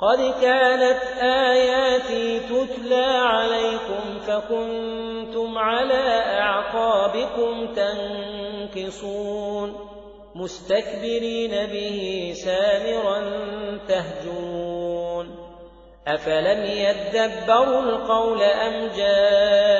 قد كانت آياتي تتلى عليكم فكنتم على أعقابكم تنكصون مستكبرين به سامرا تهجون أفلم يدبروا القول أم جاءهم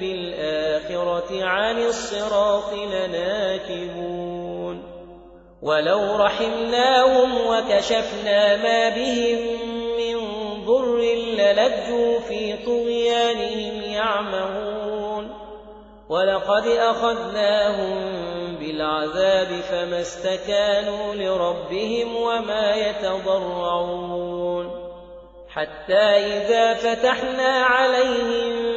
بالآخرة عن الصراط لناكبون. ولو رحمناهم وكشفنا ما بهم من ضر للجوا في طغيانهم يعمهون. ولقد أخذناهم بالعذاب فما استكانوا لربهم وما يتضرعون. حتى إذا فتحنا عليهم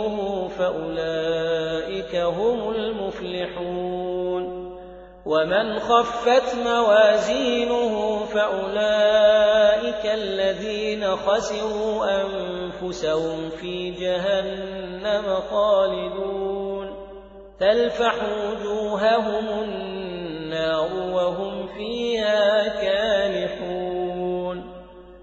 فأولئك هم المفلحون ومن خفت موازينه فأولئك الذين خسروا أنفسهم في جهنم خالدون تلفح وجوههم النار وهم فيها كالحون